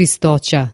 čistoća